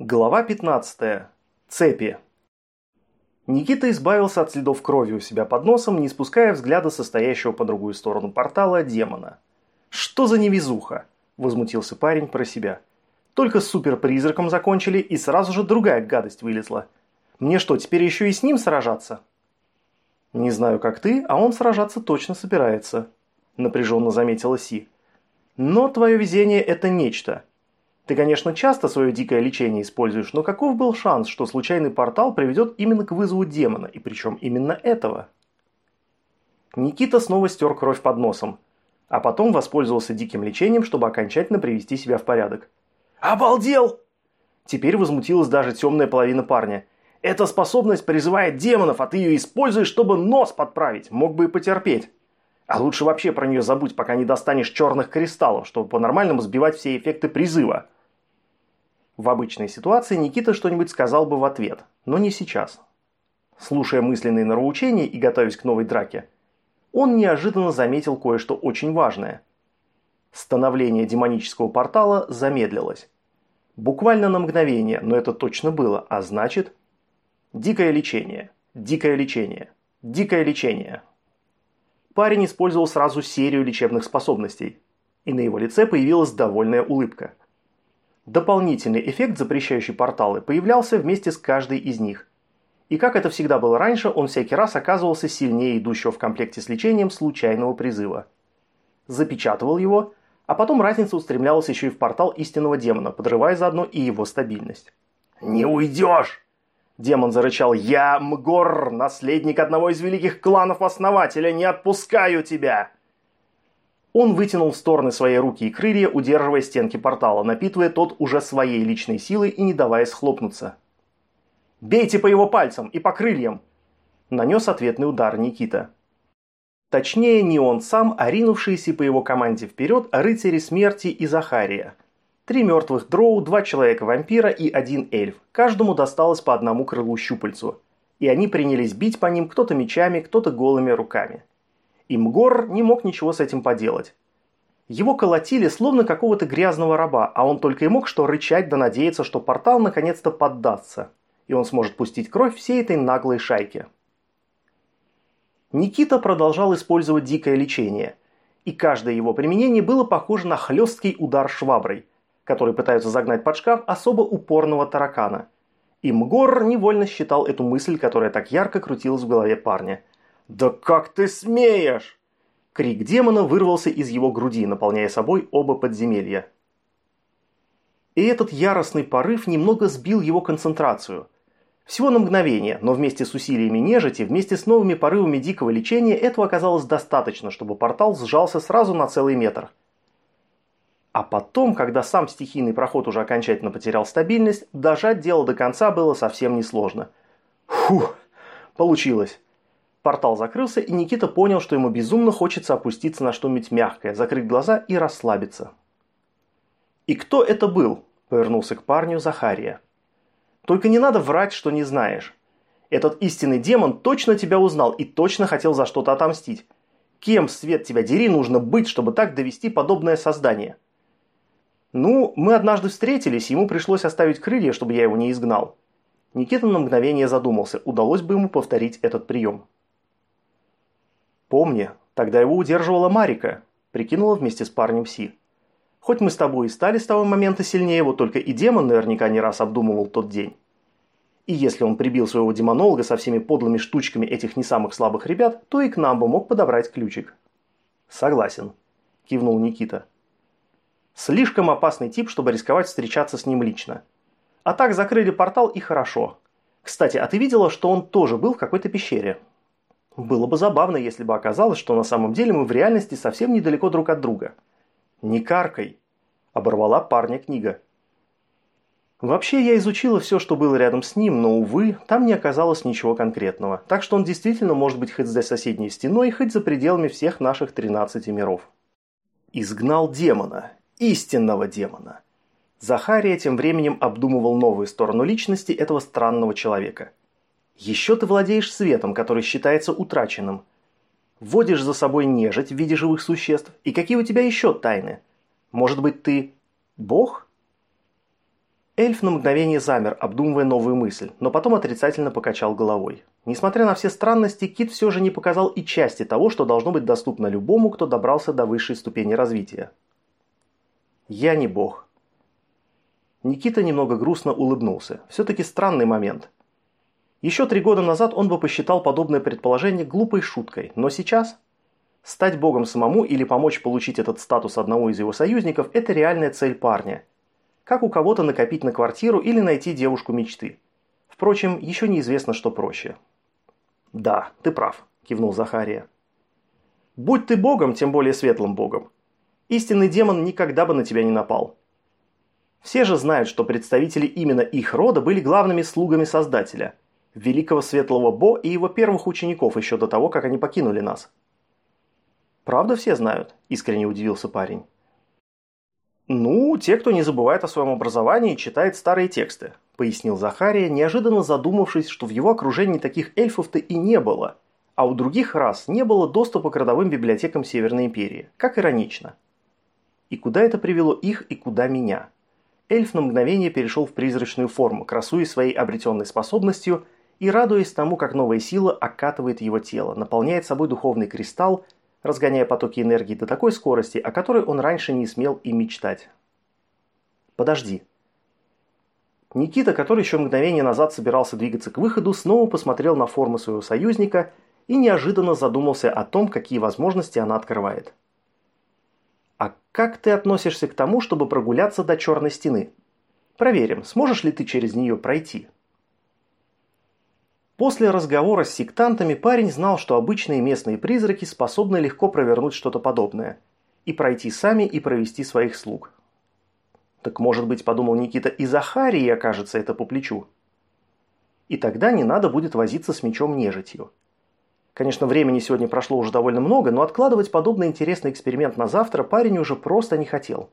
Глава 15. Цепи. Никита избавился от следов крови у себя под носом, не спуская взгляда состоящего по другую сторону портала демона. «Что за невезуха?» – возмутился парень про себя. «Только с суперпризраком закончили, и сразу же другая гадость вылезла. Мне что, теперь еще и с ним сражаться?» «Не знаю, как ты, а он сражаться точно собирается», – напряженно заметила Си. «Но твое везение – это нечто». Ты, конечно, часто свое дикое лечение используешь, но каков был шанс, что случайный портал приведет именно к вызову демона, и причем именно этого? Никита снова стер кровь под носом, а потом воспользовался диким лечением, чтобы окончательно привести себя в порядок. «Обалдел!» Теперь возмутилась даже темная половина парня. «Эта способность призывает демонов, а ты ее используешь, чтобы нос подправить. Мог бы и потерпеть. А лучше вообще про нее забудь, пока не достанешь черных кристаллов, чтобы по-нормальному сбивать все эффекты призыва». В обычной ситуации Никита что-нибудь сказал бы в ответ, но не сейчас. Слушая мысленные нравоучения и готовясь к новой драке, он неожиданно заметил кое-что очень важное. Становление демонического портала замедлилось. Буквально на мгновение, но это точно было, а значит... Дикое лечение, дикое лечение, дикое лечение. Парень использовал сразу серию лечебных способностей, и на его лице появилась довольная улыбка – Дополнительный эффект, запрещающий порталы, появлялся вместе с каждой из них. И как это всегда было раньше, он всякий раз оказывался сильнее идущего в комплекте с лечением случайного призыва. Запечатывал его, а потом разница устремлялась еще и в портал истинного демона, подрывая заодно и его стабильность. «Не уйдешь!» Демон зарычал «Я Мгор, наследник одного из великих кланов Основателя, не отпускаю тебя!» Он вытянул в стороны свои руки и крылья, удерживая стенки портала, напитывая тот уже своей личной силой и не давая схлопнуться. «Бейте по его пальцам и по крыльям!» Нанес ответный удар Никита. Точнее, не он сам, а ринувшиеся по его команде вперед рыцари смерти и Захария. Три мертвых дроу, два человека-вампира и один эльф. Каждому досталось по одному крылу щупальцу. И они принялись бить по ним кто-то мечами, кто-то голыми руками. И Мгор не мог ничего с этим поделать. Его колотили словно какого-то грязного раба, а он только и мог что рычать да надеяться, что портал наконец-то поддастся, и он сможет пустить кровь всей этой наглой шайке. Никита продолжал использовать дикое лечение, и каждое его применение было похоже на хлесткий удар шваброй, который пытаются загнать под шкаф особо упорного таракана. И Мгор невольно считал эту мысль, которая так ярко крутилась в голове парня – «Да как ты смеешь!» Крик демона вырвался из его груди, наполняя собой оба подземелья. И этот яростный порыв немного сбил его концентрацию. Всего на мгновение, но вместе с усилиями нежити, вместе с новыми порывами дикого лечения, этого оказалось достаточно, чтобы портал сжался сразу на целый метр. А потом, когда сам стихийный проход уже окончательно потерял стабильность, дожать дело до конца было совсем несложно. Фух, получилось. Портал закрылся, и Никита понял, что ему безумно хочется опуститься на что-нибудь мягкое, закрыть глаза и расслабиться. «И кто это был?» – повернулся к парню Захария. «Только не надо врать, что не знаешь. Этот истинный демон точно тебя узнал и точно хотел за что-то отомстить. Кем, свет тебя дери, нужно быть, чтобы так довести подобное создание?» «Ну, мы однажды встретились, ему пришлось оставить крылья, чтобы я его не изгнал». Никита на мгновение задумался, удалось бы ему повторить этот прием. «Помни, тогда его удерживала Марика», – прикинула вместе с парнем Си. «Хоть мы с тобой и стали с того момента сильнее, вот только и демон наверняка не раз обдумывал тот день. И если он прибил своего демонолога со всеми подлыми штучками этих не самых слабых ребят, то и к нам бы мог подобрать ключик». «Согласен», – кивнул Никита. «Слишком опасный тип, чтобы рисковать встречаться с ним лично. А так закрыли портал и хорошо. Кстати, а ты видела, что он тоже был в какой-то пещере?» Было бы забавно, если бы оказалось, что на самом деле мы в реальности совсем недалеко друг от друга. «Не каркай!» – оборвала парня книга. Вообще, я изучила все, что было рядом с ним, но, увы, там не оказалось ничего конкретного. Так что он действительно может быть хоть за соседней стеной, хоть за пределами всех наших 13 миров. Изгнал демона. Истинного демона. Захария тем временем обдумывал новую сторону личности этого странного человека – еще ты владеешь светом, который считается утраченным. Водишь за собой нежить в виде живых существ. И какие у тебя еще тайны? Может быть, ты бог? Эльф на мгновение замер, обдумывая новую мысль, но потом отрицательно покачал головой. Несмотря на все странности, Кит все же не показал и части того, что должно быть доступно любому, кто добрался до высшей ступени развития. «Я не бог». Никита немного грустно улыбнулся. Все-таки странный момент. Еще три года назад он бы посчитал подобное предположение глупой шуткой, но сейчас... Стать богом самому или помочь получить этот статус одного из его союзников – это реальная цель парня – как у кого-то накопить на квартиру или найти девушку мечты. Впрочем, еще неизвестно, что проще. «Да, ты прав», – кивнул Захария. «Будь ты богом, тем более светлым богом. Истинный демон никогда бы на тебя не напал. Все же знают, что представители именно их рода были главными слугами Создателя, великого светлого Бо и его первых учеников еще до того, как они покинули нас». «Правда все знают?» – искренне удивился парень. «Ну, те, кто не забывает о своем образовании, читает старые тексты», – пояснил Захария, неожиданно задумавшись, что в его окружении таких эльфов-то и не было, а у других рас не было доступа к родовым библиотекам Северной Империи. Как иронично. И куда это привело их и куда меня? Эльф на мгновение перешел в призрачную форму, красуясь своей обретенной способностью и радуясь тому, как новая сила окатывает его тело, наполняет собой духовный кристалл разгоняя потоки энергии до такой скорости, о которой он раньше не смел и мечтать. «Подожди». Никита, который еще мгновение назад собирался двигаться к выходу, снова посмотрел на форму своего союзника и неожиданно задумался о том, какие возможности она открывает. «А как ты относишься к тому, чтобы прогуляться до черной стены? Проверим, сможешь ли ты через нее пройти?» После разговора с сектантами парень знал, что обычные местные призраки способны легко провернуть что-то подобное. И пройти сами, и провести своих слуг. Так может быть, подумал Никита, и Захарии окажется это по плечу. И тогда не надо будет возиться с мечом нежитью. Конечно, времени сегодня прошло уже довольно много, но откладывать подобный интересный эксперимент на завтра парень уже просто не хотел.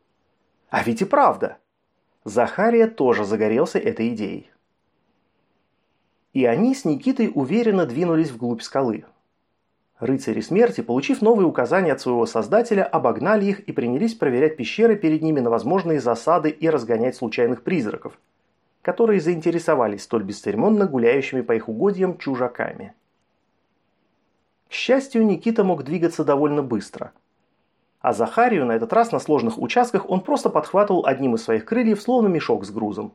А ведь и правда. Захария тоже загорелся этой идеей и они с Никитой уверенно двинулись вглубь скалы. Рыцари смерти, получив новые указания от своего создателя, обогнали их и принялись проверять пещеры перед ними на возможные засады и разгонять случайных призраков, которые заинтересовались столь бесцеремонно гуляющими по их угодьям чужаками. К счастью, Никита мог двигаться довольно быстро. А Захарию на этот раз на сложных участках он просто подхватывал одним из своих крыльев, словно мешок с грузом.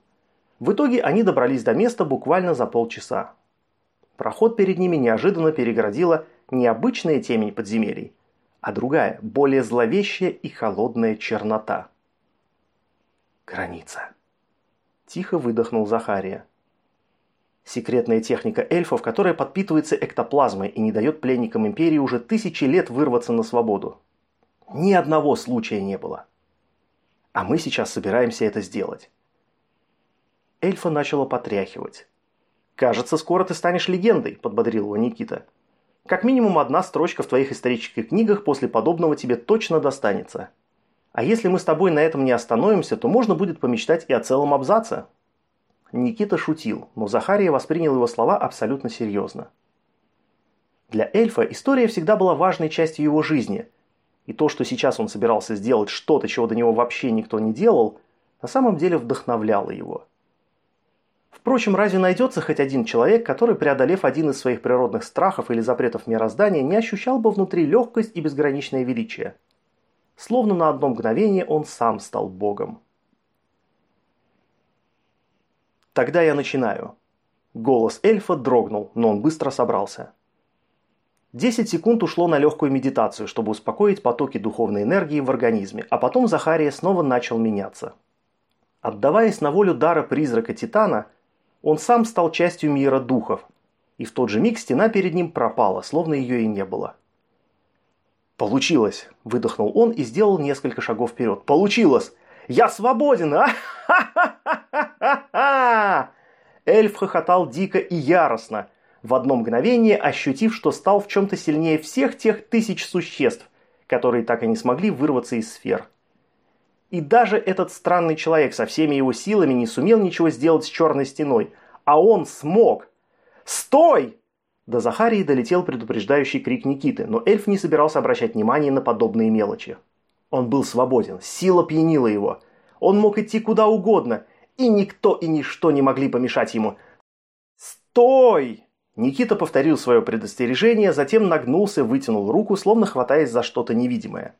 В итоге они добрались до места буквально за полчаса. Проход перед ними неожиданно перегородила не обычная темень подземелий, а другая, более зловещая и холодная чернота. «Граница», – тихо выдохнул Захария. Секретная техника эльфов, которая подпитывается эктоплазмой и не дает пленникам Империи уже тысячи лет вырваться на свободу. Ни одного случая не было. А мы сейчас собираемся это сделать эльфа начало потряхивать. «Кажется, скоро ты станешь легендой», – подбодрил его Никита. «Как минимум одна строчка в твоих исторических книгах после подобного тебе точно достанется. А если мы с тобой на этом не остановимся, то можно будет помечтать и о целом абзаце». Никита шутил, но Захария воспринял его слова абсолютно серьезно. Для эльфа история всегда была важной частью его жизни, и то, что сейчас он собирался сделать что-то, чего до него вообще никто не делал, на самом деле вдохновляло его. Впрочем, разве найдется хоть один человек, который, преодолев один из своих природных страхов или запретов мироздания, не ощущал бы внутри легкость и безграничное величие? Словно на одно мгновение он сам стал богом. Тогда я начинаю. Голос эльфа дрогнул, но он быстро собрался. Десять секунд ушло на легкую медитацию, чтобы успокоить потоки духовной энергии в организме, а потом Захария снова начал меняться. Отдаваясь на волю дара призрака Титана, он сам стал частью мира духов, и в тот же миг стена перед ним пропала, словно ее и не было. «Получилось!» – выдохнул он и сделал несколько шагов вперед. «Получилось! Я свободен! а Эльф хохотал дико и яростно, в одно мгновение ощутив, что стал в чем-то сильнее всех тех тысяч существ, которые так и не смогли вырваться из сфер. И даже этот странный человек со всеми его силами не сумел ничего сделать с черной стеной, а он смог. «Стой!» До Захарии долетел предупреждающий крик Никиты, но эльф не собирался обращать внимание на подобные мелочи. Он был свободен, сила пьянила его. Он мог идти куда угодно, и никто и ничто не могли помешать ему. «Стой!» Никита повторил свое предостережение, затем нагнулся, вытянул руку, словно хватаясь за что-то невидимое.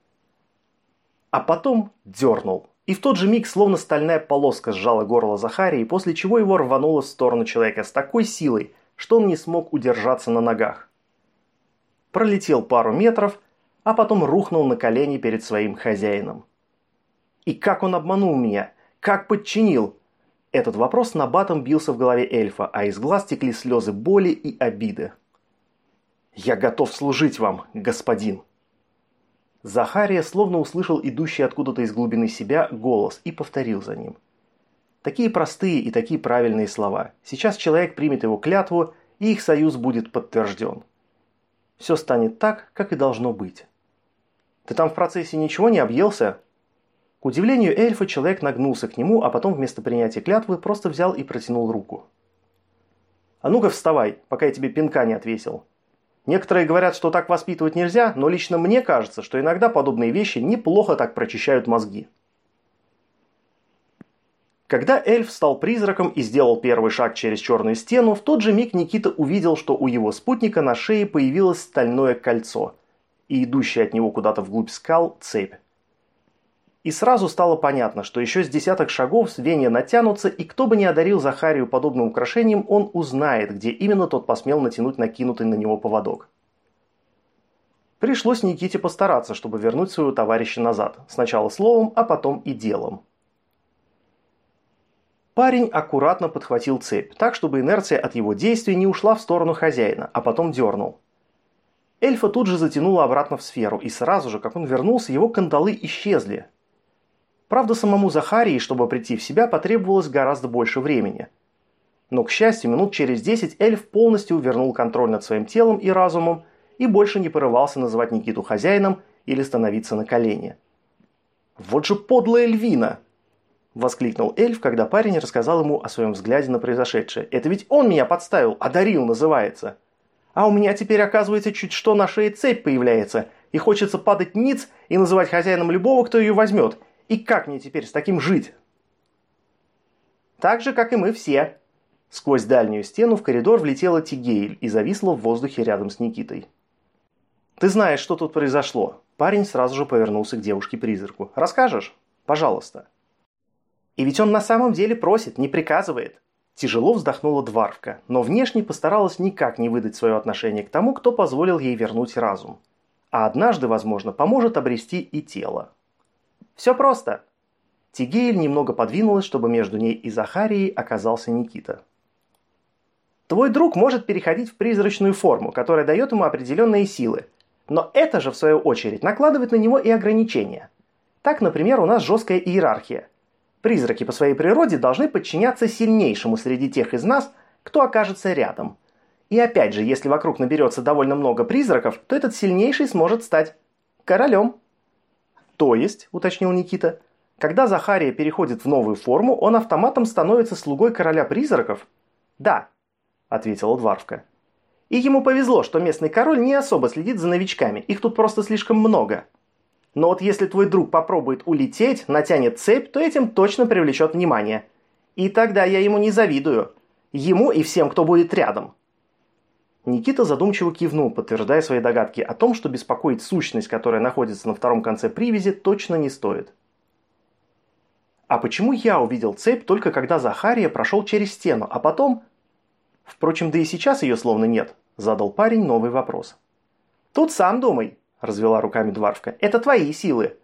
А потом дернул. И в тот же миг словно стальная полоска сжала горло Захарии, после чего его рвануло в сторону человека с такой силой, что он не смог удержаться на ногах. Пролетел пару метров, а потом рухнул на колени перед своим хозяином. И как он обманул меня? Как подчинил? Этот вопрос на батом бился в голове эльфа, а из глаз текли слезы боли и обиды. «Я готов служить вам, господин!» Захария словно услышал идущий откуда-то из глубины себя голос и повторил за ним. Такие простые и такие правильные слова. Сейчас человек примет его клятву, и их союз будет подтвержден. Все станет так, как и должно быть. «Ты там в процессе ничего не объелся?» К удивлению эльфа, человек нагнулся к нему, а потом вместо принятия клятвы просто взял и протянул руку. «А ну-ка вставай, пока я тебе пинка не отвесил», Некоторые говорят, что так воспитывать нельзя, но лично мне кажется, что иногда подобные вещи неплохо так прочищают мозги. Когда эльф стал призраком и сделал первый шаг через черную стену, в тот же миг Никита увидел, что у его спутника на шее появилось стальное кольцо и идущая от него куда-то вглубь скал цепь. И сразу стало понятно, что еще с десяток шагов звенья натянутся, и кто бы ни одарил Захарию подобным украшением, он узнает, где именно тот посмел натянуть накинутый на него поводок. Пришлось Никите постараться, чтобы вернуть своего товарища назад. Сначала словом, а потом и делом. Парень аккуратно подхватил цепь, так, чтобы инерция от его действий не ушла в сторону хозяина, а потом дернул. Эльфа тут же затянуло обратно в сферу, и сразу же, как он вернулся, его кандалы исчезли, Правда, самому Захарии, чтобы прийти в себя, потребовалось гораздо больше времени. Но, к счастью, минут через десять эльф полностью вернул контроль над своим телом и разумом и больше не порывался называть Никиту хозяином или становиться на колени. «Вот же подлая Эльвина!» – воскликнул эльф, когда парень рассказал ему о своем взгляде на произошедшее. «Это ведь он меня подставил, одарил называется!» А у меня теперь, оказывается, чуть что на шее цепь появляется, и хочется падать ниц и называть хозяином любого, кто ее возьмет, и как мне теперь с таким жить? Так же, как и мы все. Сквозь дальнюю стену в коридор влетела Тигейль и зависла в воздухе рядом с Никитой. «Ты знаешь, что тут произошло?» Парень сразу же повернулся к девушке-призраку. «Расскажешь? Пожалуйста». «И ведь он на самом деле просит, не приказывает». Тяжело вздохнула Дварвка, но внешне постаралась никак не выдать свое отношение к тому, кто позволил ей вернуть разум. А однажды, возможно, поможет обрести и тело. Все просто. Тигейль немного подвинулась, чтобы между ней и Захарией оказался Никита. Твой друг может переходить в призрачную форму, которая дает ему определенные силы. Но это же, в свою очередь, накладывает на него и ограничения. Так, например, у нас жесткая иерархия. Призраки по своей природе должны подчиняться сильнейшему среди тех из нас, кто окажется рядом. И опять же, если вокруг наберется довольно много призраков, то этот сильнейший сможет стать королем. То есть, уточнил Никита, когда Захария переходит в новую форму, он автоматом становится слугой короля призраков? Да, ответила Дварвка. И ему повезло, что местный король не особо следит за новичками, их тут просто слишком много. Но вот если твой друг попробует улететь, натянет цепь, то этим точно привлечет внимание. И тогда я ему не завидую. Ему и всем, кто будет рядом. Никита задумчиво кивнул, подтверждая свои догадки о том, что беспокоить сущность, которая находится на втором конце привязи, точно не стоит. А почему я увидел цепь только когда Захария прошел через стену, а потом... Впрочем, да и сейчас ее словно нет, задал парень новый вопрос. Тут сам думай, развела руками Дварфка, это твои силы.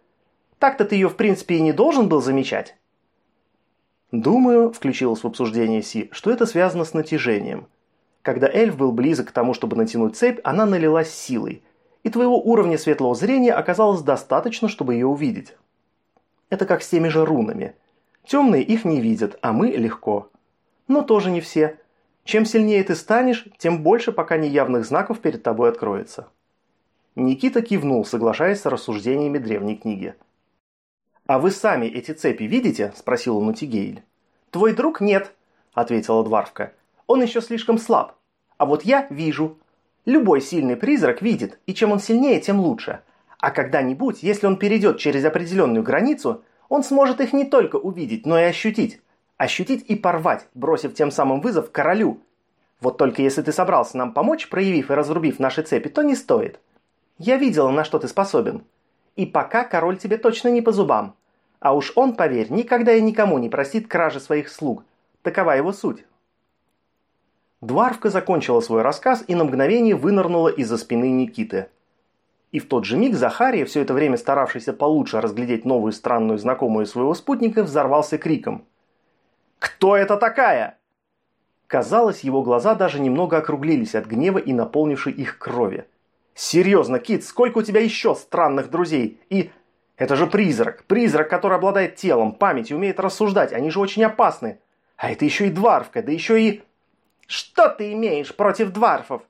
Так-то ты ее в принципе и не должен был замечать. Думаю, включилась в обсуждение Си, что это связано с натяжением – когда эльф был близок к тому, чтобы натянуть цепь, она налилась силой, и твоего уровня светлого зрения оказалось достаточно, чтобы ее увидеть. Это как с теми же рунами. Темные их не видят, а мы легко. Но тоже не все. Чем сильнее ты станешь, тем больше пока неявных знаков перед тобой откроется. Никита кивнул, соглашаясь с рассуждениями древней книги. «А вы сами эти цепи видите?» – спросил он у Тигейль. «Твой друг нет», – ответила Дварвка. Он еще слишком слаб. А вот я вижу. Любой сильный призрак видит, и чем он сильнее, тем лучше. А когда-нибудь, если он перейдет через определенную границу, он сможет их не только увидеть, но и ощутить. Ощутить и порвать, бросив тем самым вызов королю. Вот только если ты собрался нам помочь, проявив и разрубив наши цепи, то не стоит. Я видела, на что ты способен. И пока король тебе точно не по зубам. А уж он, поверь, никогда и никому не простит кражи своих слуг. Такова его суть. Дварвка закончила свой рассказ и на мгновение вынырнула из-за спины Никиты. И в тот же миг Захария, все это время старавшийся получше разглядеть новую странную знакомую своего спутника, взорвался криком. «Кто это такая?» Казалось, его глаза даже немного округлились от гнева и наполнившей их крови. «Серьезно, Кит, сколько у тебя еще странных друзей? И... Это же призрак. Призрак, который обладает телом, памятью, умеет рассуждать. Они же очень опасны. А это еще и дварфка, да еще и... Что ты имеешь против дварфов?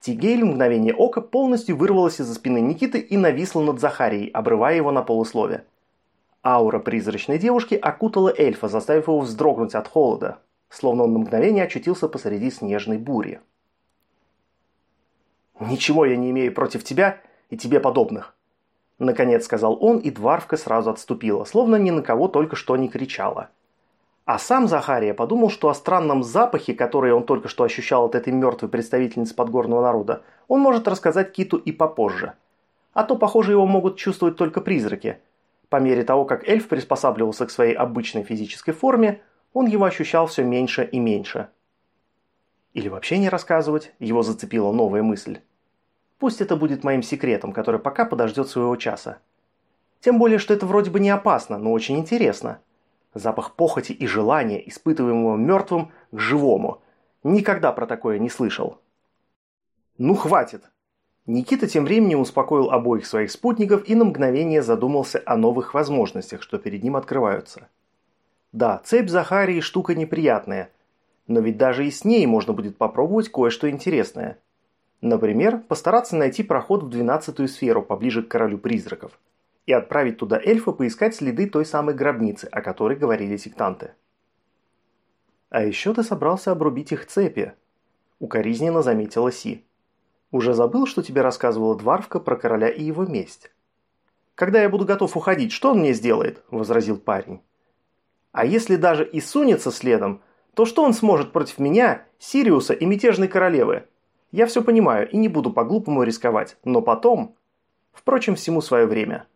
Тигель в мгновение ока полностью вырвалась из-за спины Никиты и нависла над Захарией, обрывая его на полуслове. Аура призрачной девушки окутала эльфа, заставив его вздрогнуть от холода, словно он на мгновение очутился посреди снежной бури. «Ничего я не имею против тебя и тебе подобных», – наконец сказал он, и Дварвка сразу отступила, словно ни на кого только что не кричала – а сам Захария подумал, что о странном запахе, который он только что ощущал от этой мертвой представительницы подгорного народа, он может рассказать Киту и попозже. А то, похоже, его могут чувствовать только призраки. По мере того, как эльф приспосабливался к своей обычной физической форме, он его ощущал все меньше и меньше. Или вообще не рассказывать, его зацепила новая мысль. Пусть это будет моим секретом, который пока подождет своего часа. Тем более, что это вроде бы не опасно, но очень интересно – Запах похоти и желания, испытываемого мертвым к живому. Никогда про такое не слышал. «Ну, хватит!» Никита тем временем успокоил обоих своих спутников и на мгновение задумался о новых возможностях, что перед ним открываются. Да, цепь Захарии штука неприятная, но ведь даже и с ней можно будет попробовать кое-что интересное. Например, постараться найти проход в двенадцатую сферу поближе к королю призраков – и отправить туда эльфа поискать следы той самой гробницы, о которой говорили сектанты. «А еще ты собрался обрубить их цепи», – укоризненно заметила Си. «Уже забыл, что тебе рассказывала Дварвка про короля и его месть?» «Когда я буду готов уходить, что он мне сделает?» – возразил парень. «А если даже и сунется следом, то что он сможет против меня, Сириуса и мятежной королевы? Я все понимаю и не буду по-глупому рисковать, но потом...» Впрочем, всему свое время –